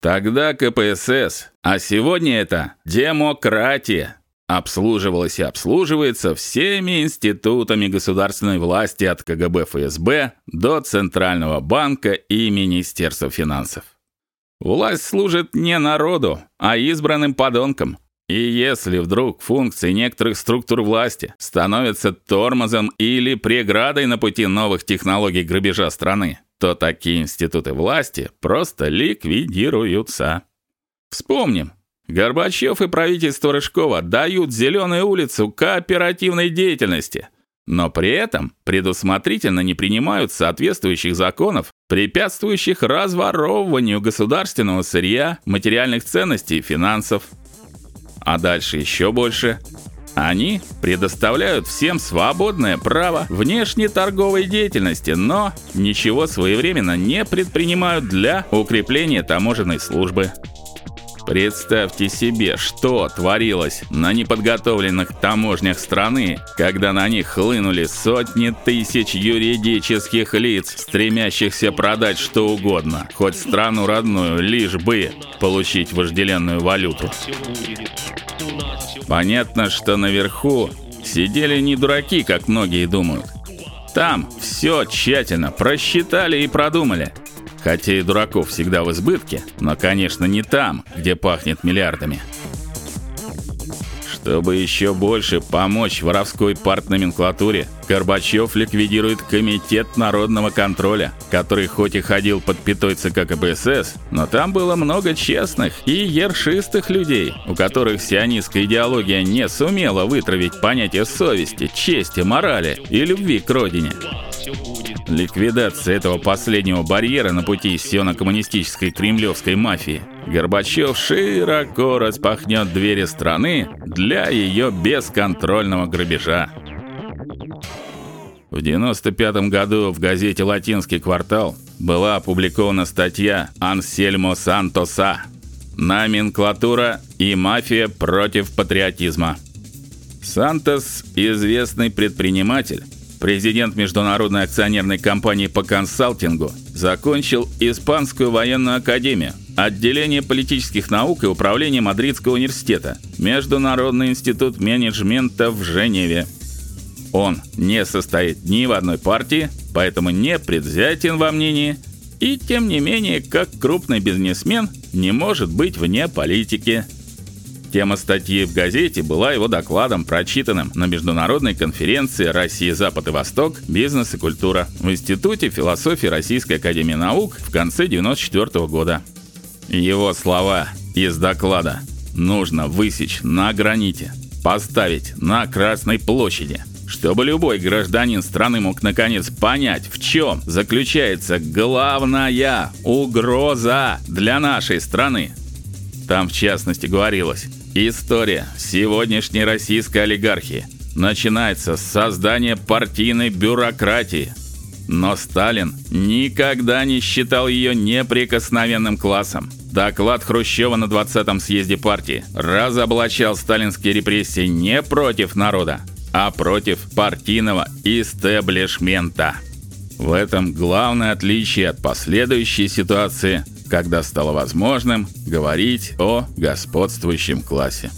Тогда КПСС, а сегодня это демократия, обслуживалась и обслуживается всеми институтами государственной власти от КГБ ФСБ до Центрального банка и Министерства финансов. Власть служит не народу, а избранным подонкам. И если вдруг функции некоторых структур власти становятся тормозом или преградой на пути новых технологий грабежа страны, то такие институты власти просто ликвидируются. Вспомним, Горбачев и правительство Рыжкова дают зеленую улицу кооперативной деятельности, но при этом предусмотрительно не принимают соответствующих законов, препятствующих разворовыванию государственного сырья, материальных ценностей и финансов. А дальше еще больше они предоставляют всем свободное право внешней торговой деятельности, но ничего своевременно не предпринимают для укрепления таможенной службы. Представьте себе, что творилось на неподготовленных таможнях страны, когда на них хлынули сотни тысяч юридических лиц, стремящихся продать что угодно, хоть страну родную, лишь бы получить вожделенную валюту. Понятно, что наверху сидели не дураки, как многие думают. Там все тщательно просчитали и продумали. Хотя и дураков всегда в избытке, но, конечно, не там, где пахнет миллиардами. Чтобы еще больше помочь воровской партноменклатуре, Горбачев ликвидирует комитет народного контроля, который хоть и ходил под пятой ЦК КПСС, но там было много честных и ершистых людей, у которых сионистская идеология не сумела вытравить понятие совести, чести, морали и любви к родине. Ликвидация этого последнего барьера на пути сионо-коммунистической кремлевской мафии Горбачев широко распахнет двери страны для ее бесконтрольного грабежа. В 95 году в газете Латинский квартал была опубликована статья Ансельмо Сантоса Номенклатура и мафия против патриотизма. Сантос известный предприниматель, президент Международной акционерной компании по консалтингу, закончил Испанскую военную академию, отделение политических наук и управления Мадридского университета, Международный институт менеджмента в Женеве. Он не состоит ни в одной партии, поэтому не предвзятен во мнении, и тем не менее, как крупный бизнесмен, не может быть вне политики. Тема статьи в газете была его докладом, прочитанным на международной конференции Россия, Запад и Восток. Бизнес и культура в Институте философии Российской академии наук в конце 94 года. Его слова из доклада нужно высечь на граните, поставить на Красной площади, чтобы любой гражданин страны мог наконец понять, в чем заключается главная угроза для нашей страны. Там в частности говорилось: История сегодняшней российской олигархии начинается с создания партийной бюрократии. Но Сталин никогда не считал ее неприкосновенным классом. Доклад Хрущева на 20-м съезде партии разоблачал сталинские репрессии не против народа, а против партийного истеблишмента. В этом главное отличие от последующей ситуации когда стало возможным говорить о господствующем классе.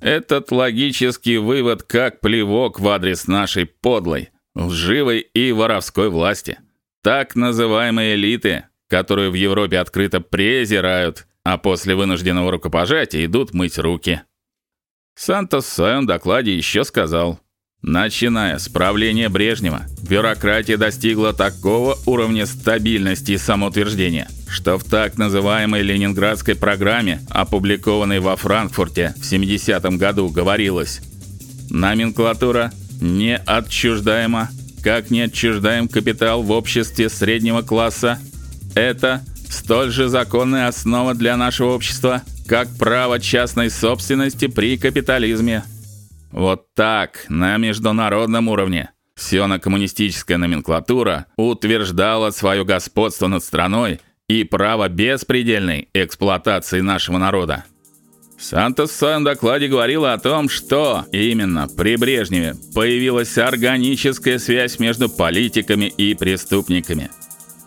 Этот логический вывод как плевок в адрес нашей подлой, лживой и воровской власти, так называемой элиты, которую в Европе открыто презирают, а после вынужденного рукопожатия идут мыть руки. Сантос в своем докладе еще сказал: Начиная с правления Брежнева, бюрократия достигла такого уровня стабильности и самоутверждения, что в так называемой Ленинградской программе, опубликованной во Франкфурте в 70 году, говорилось: номенклатура не отчуждаема, как не отчуждаем капитал в обществе среднего класса. Это столь же законная основа для нашего общества, как право частной собственности при капитализме. Вот так, на международном уровне, сионо-коммунистическая номенклатура утверждала свое господство над страной и право беспредельной эксплуатации нашего народа. Сантос в своем докладе говорил о том, что именно при Брежневе появилась органическая связь между политиками и преступниками.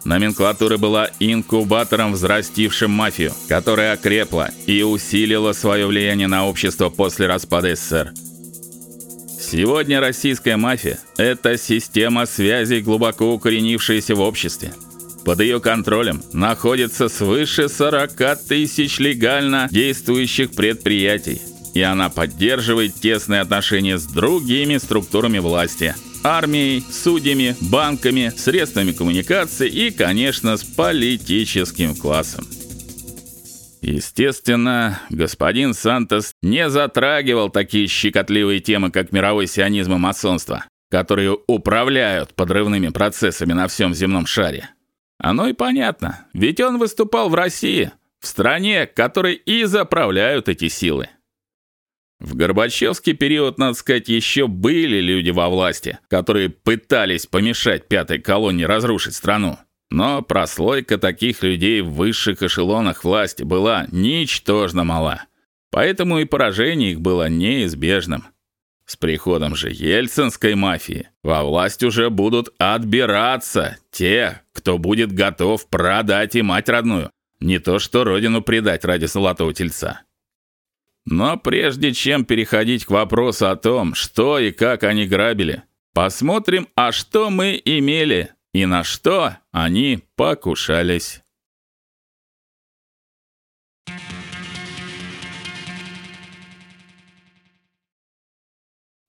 Номенклатура была инкубатором, взрастившим мафию, которая окрепла и усилила свое влияние на общество после распада СССР. Сегодня российская мафия это система связей, глубоко укоренившаяся в обществе. Под ее контролем находится свыше 40 тысяч легально действующих предприятий, и она поддерживает тесные отношения с другими структурами власти – армией, судьями, банками, средствами коммуникации и, конечно, с политическим классом. Естественно, господин Сантос не затрагивал такие щекотливые темы, как мировой сионизм и масонство, которые управляют подрывными процессами на всем земном шаре. Оно и понятно, ведь он выступал в России, в стране, которой и заправляют эти силы. В Горбачевский период, надо сказать, еще были люди во власти, которые пытались помешать пятой колонии разрушить страну. Но прослойка таких людей в высших эшелонах власти была ничтожно мала. Поэтому и поражение их было неизбежным. С приходом же ельцинской мафии во власть уже будут отбираться те, кто будет готов продать и мать родную, не то что родину предать ради золотого тельца. Но прежде чем переходить к вопросу о том, что и как они грабили, посмотрим, а что мы имели и на что они покушались.